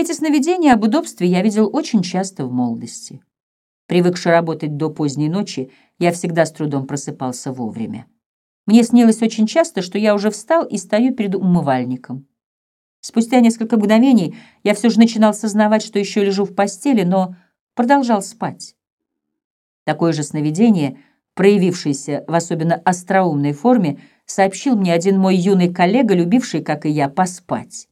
Эти сновидения об удобстве я видел очень часто в молодости. Привыкший работать до поздней ночи, я всегда с трудом просыпался вовремя. Мне снилось очень часто, что я уже встал и стою перед умывальником. Спустя несколько мгновений я все же начинал сознавать, что еще лежу в постели, но продолжал спать. Такое же сновидение, проявившееся в особенно остроумной форме, сообщил мне один мой юный коллега, любивший, как и я, поспать.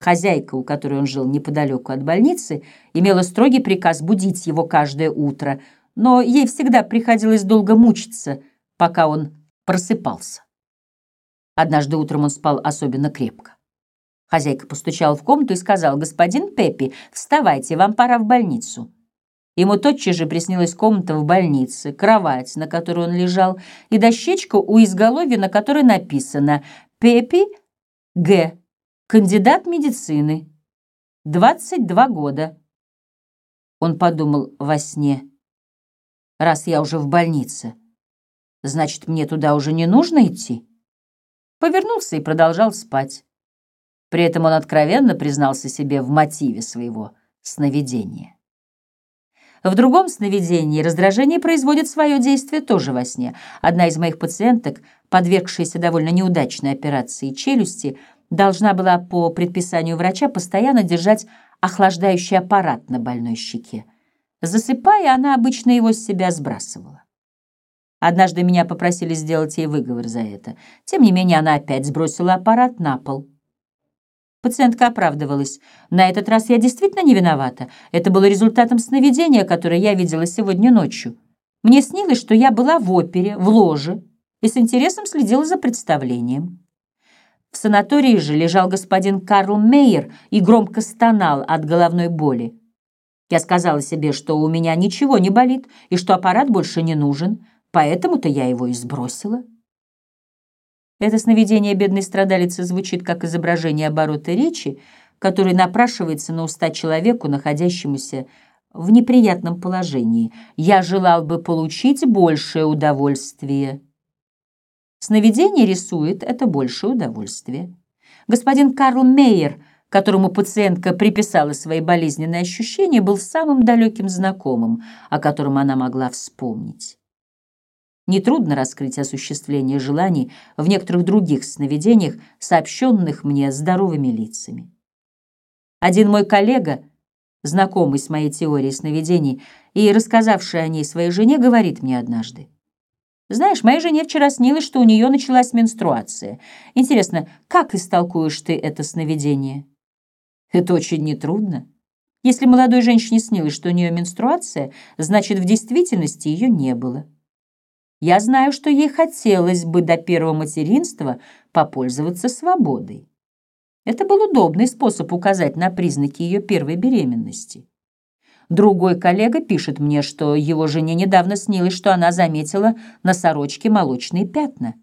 Хозяйка, у которой он жил неподалеку от больницы, имела строгий приказ будить его каждое утро, но ей всегда приходилось долго мучиться, пока он просыпался. Однажды утром он спал особенно крепко. Хозяйка постучала в комнату и сказала, «Господин Пеппи, вставайте, вам пора в больницу». Ему тотчас же приснилась комната в больнице, кровать, на которой он лежал, и дощечка у изголовья, на которой написано «Пеппи Г. Кандидат медицины. 22 года». Он подумал во сне, «Раз я уже в больнице, значит, мне туда уже не нужно идти?» Повернулся и продолжал спать. При этом он откровенно признался себе в мотиве своего сновидения. В другом сновидении раздражение производит свое действие тоже во сне. Одна из моих пациенток, подвергшаяся довольно неудачной операции челюсти, должна была по предписанию врача постоянно держать охлаждающий аппарат на больной щеке. Засыпая, она обычно его с себя сбрасывала. Однажды меня попросили сделать ей выговор за это. Тем не менее, она опять сбросила аппарат на пол. Пациентка оправдывалась. «На этот раз я действительно не виновата. Это было результатом сновидения, которое я видела сегодня ночью. Мне снилось, что я была в опере, в ложе, и с интересом следила за представлением. В санатории же лежал господин Карл Мейер и громко стонал от головной боли. Я сказала себе, что у меня ничего не болит и что аппарат больше не нужен, поэтому-то я его и сбросила». Это сновидение бедной страдалицы звучит как изображение оборота речи, который напрашивается на уста человеку, находящемуся в неприятном положении. «Я желал бы получить большее удовольствие». Сновидение рисует это большее удовольствие. Господин Карл Мейер, которому пациентка приписала свои болезненные ощущения, был самым далеким знакомым, о котором она могла вспомнить. Нетрудно раскрыть осуществление желаний в некоторых других сновидениях, сообщенных мне здоровыми лицами. Один мой коллега, знакомый с моей теорией сновидений и рассказавший о ней своей жене, говорит мне однажды. «Знаешь, моей жене вчера снилось, что у нее началась менструация. Интересно, как истолкуешь ты это сновидение?» «Это очень нетрудно. Если молодой женщине снилось, что у нее менструация, значит, в действительности ее не было». Я знаю, что ей хотелось бы до первого материнства попользоваться свободой. Это был удобный способ указать на признаки ее первой беременности. Другой коллега пишет мне, что его жене недавно снилось, что она заметила на сорочке молочные пятна.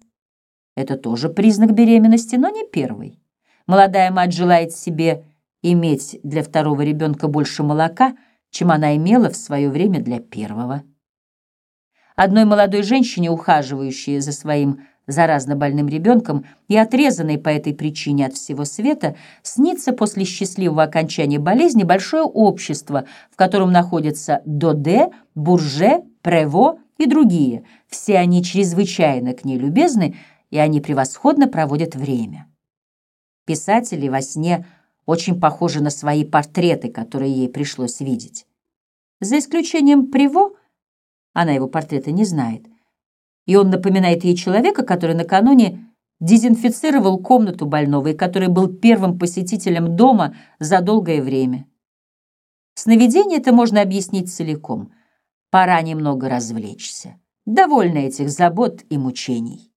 Это тоже признак беременности, но не первый. Молодая мать желает себе иметь для второго ребенка больше молока, чем она имела в свое время для первого. Одной молодой женщине, ухаживающей за своим заразно больным ребенком и отрезанной по этой причине от всего света, снится после счастливого окончания болезни большое общество, в котором находятся Доде, Бурже, Прево и другие. Все они чрезвычайно к ней любезны, и они превосходно проводят время. Писатели во сне очень похожи на свои портреты, которые ей пришлось видеть. За исключением Прево, она его портрета не знает. И он напоминает ей человека, который накануне дезинфицировал комнату больного и который был первым посетителем дома за долгое время. Сновидение это можно объяснить целиком. Пора немного развлечься. Довольно этих забот и мучений.